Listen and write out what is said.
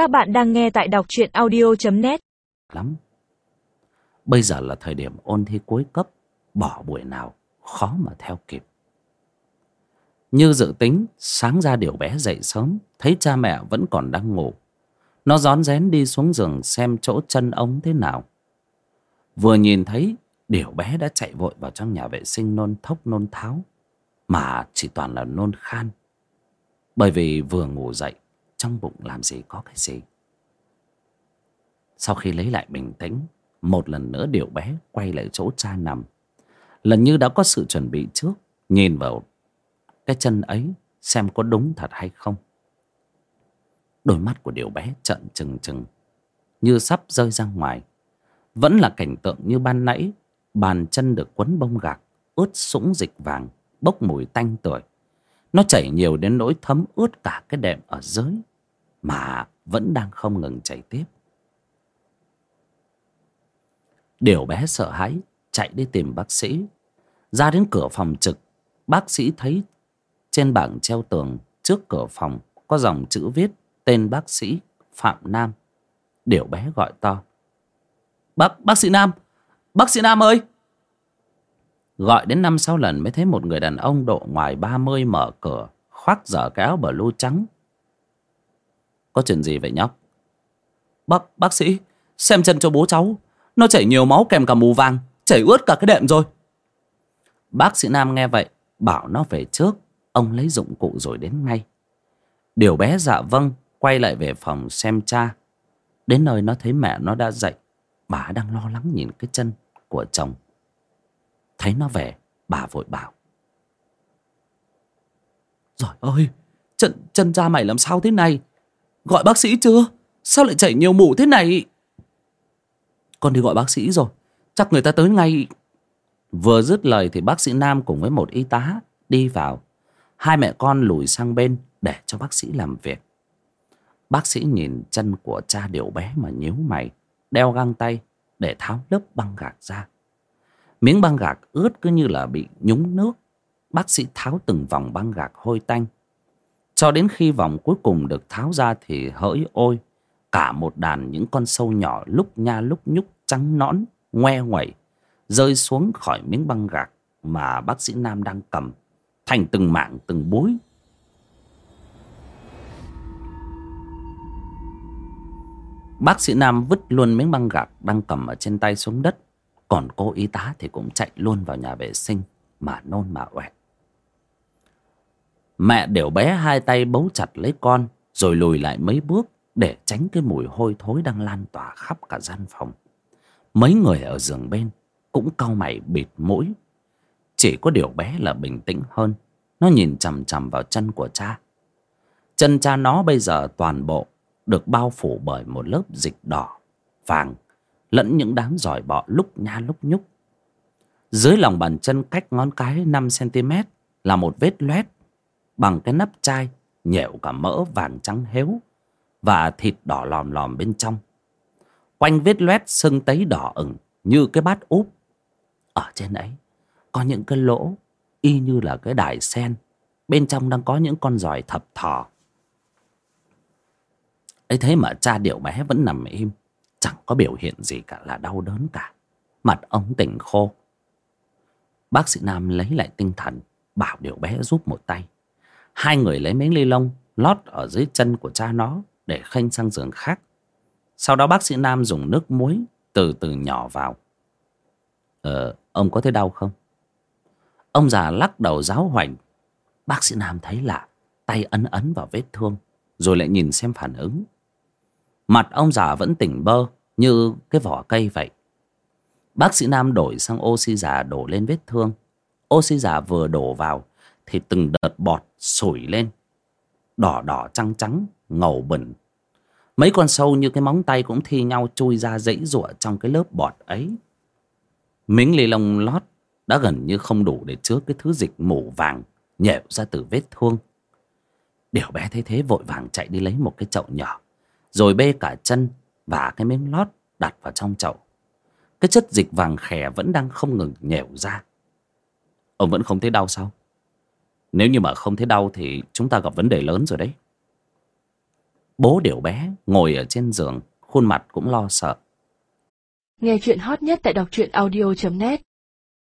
Các bạn đang nghe tại đọc truyện audio.net lắm. Bây giờ là thời điểm ôn thi cuối cấp, Bỏ buổi nào khó mà theo kịp. Như dự tính, Sáng ra điều bé dậy sớm, Thấy cha mẹ vẫn còn đang ngủ. Nó rón rén đi xuống giường Xem chỗ chân ống thế nào. Vừa nhìn thấy, Điều bé đã chạy vội vào trong nhà vệ sinh Nôn thốc nôn tháo, Mà chỉ toàn là nôn khan. Bởi vì vừa ngủ dậy trong bụng làm gì có cái gì. Sau khi lấy lại bình tĩnh, Một lần nữa điều bé quay lại chỗ cha nằm. Lần như đã có sự chuẩn bị trước, Nhìn vào cái chân ấy Xem có đúng thật hay không. Đôi mắt của điều bé trợn trừng trừng, Như sắp rơi ra ngoài. Vẫn là cảnh tượng như ban nãy, Bàn chân được quấn bông gạc, Ướt sũng dịch vàng, Bốc mùi tanh tuổi Nó chảy nhiều đến nỗi thấm ướt cả cái đệm ở dưới. Mà vẫn đang không ngừng chảy tiếp. Điều bé sợ hãi Chạy đi tìm bác sĩ. Ra đến cửa phòng trực Bác sĩ thấy trên bảng treo tường Trước cửa phòng Có dòng chữ viết tên bác sĩ Phạm Nam. Điều bé gọi to Bác, bác sĩ Nam Bác sĩ Nam ơi! Gọi đến năm sáu lần mới thấy một người đàn ông độ ngoài ba mươi mở cửa Khoác dở cái áo blue trắng có chuyện gì vậy nhóc? Bác, bác sĩ Xem chân cho bố cháu. Nó chảy nhiều máu kèm cả mù vàng Chảy ướt cả cái đệm rồi. Bác sĩ Nam nghe vậy Bảo nó về trước. Ông lấy dụng cụ rồi đến ngay. Điều bé dạ vâng Quay lại về phòng xem cha. Đến nơi nó thấy mẹ nó đã dậy. Bà đang lo lắng nhìn cái chân của chồng. Thấy nó về Bà vội bảo. Rồi ơi Chân, chân cha mày làm sao thế này? Gọi bác sĩ chưa? Sao lại chảy nhiều mủ thế này? Con đi gọi bác sĩ rồi. Chắc người ta tới ngay. Vừa dứt lời thì bác sĩ Nam cùng với một y tá Đi vào. Hai mẹ con lùi sang bên Để cho bác sĩ làm việc. Bác sĩ nhìn chân của cha điều bé mà nhíu mày, Đeo găng tay Để tháo lớp băng gạc ra. Miếng băng gạc ướt cứ như là bị nhúng nước. Bác sĩ tháo từng vòng băng gạc hôi tanh cho đến khi vòng cuối cùng được tháo ra thì hỡi ôi Cả một đàn những con sâu nhỏ lúc nha lúc nhúc trắng nõn Ngoe ngoẩy, Rơi xuống khỏi miếng băng gạc Mà bác sĩ Nam đang cầm Thành từng mảng từng búi. Bác sĩ Nam vứt luôn miếng băng gạc đang cầm ở trên tay xuống đất còn cô y tá thì cũng chạy luôn vào nhà vệ sinh Mà nôn mà oẹt Mẹ đều bé hai tay bấu chặt lấy con, Rồi lùi lại mấy bước Để tránh cái mùi hôi thối đang lan tỏa khắp cả gian phòng. Mấy người ở giường bên Cũng cau mày bịt mũi. Chỉ có điều bé là bình tĩnh hơn, Nó nhìn chằm chằm vào chân của cha. Chân cha nó bây giờ toàn bộ Được bao phủ bởi một lớp dịch đỏ, Vàng, lẫn những đám giỏi bọ lúc nha lúc nhúc. Dưới lòng bàn chân cách ngón cái năm cm là một vết loét bằng cái nắp chai, nhẹo cả mỡ vàng trắng héo và thịt đỏ lòm lòm bên trong. Quanh vết loét sưng tấy đỏ ửng như cái bát úp. Ở trên ấy, có những cái lỗ, y như là cái đài sen. Bên trong đang có những con giòi thập thò. Ấy thế mà cha điệu bé vẫn nằm im, chẳng có biểu hiện gì cả là đau đớn cả. Mặt ông tỉnh khô. Bác sĩ nam lấy lại tinh thần, bảo điều bé giúp một tay hai người lấy miếng ly lông, lót ở dưới chân của cha nó để khênh sang giường khác. Sau đó bác sĩ nam dùng nước muối từ từ nhỏ vào. Ờ ông có thấy đau không? Ông già lắc đầu giáo hoành. Bác sĩ nam thấy lạ, tay ấn ấn vào vết thương, rồi lại nhìn xem phản ứng. Mặt ông già vẫn tỉnh bơ Như cái vỏ cây vậy. Bác sĩ Nam đổi sang oxy già đổ lên vết thương. Oxy già vừa đổ vào thì từng đợt bọt sủi lên, Đỏ đỏ trắng trắng, Ngầu bẩn Mấy con sâu như cái móng tay cũng thi nhau chui ra dãy giụa trong cái lớp bọt ấy. Miếng ly lông lót đã gần như không đủ để chứa cái thứ dịch mủ vàng nhẹo ra từ vết thương. Điều bé thấy thế vội vàng chạy đi lấy một cái chậu nhỏ, rồi bê cả chân và cái miếng lót đặt vào trong chậu. Cái chất dịch vàng khè vẫn đang không ngừng nhẻo ra. Ông vẫn không thấy đau sao? Nếu như mà không thấy đau thì chúng ta gặp vấn đề lớn rồi đấy. Bố điểu bé, ngồi ở trên giường, khuôn mặt cũng lo sợ. Nghe chuyện hot nhất tại đọc truyện audio.net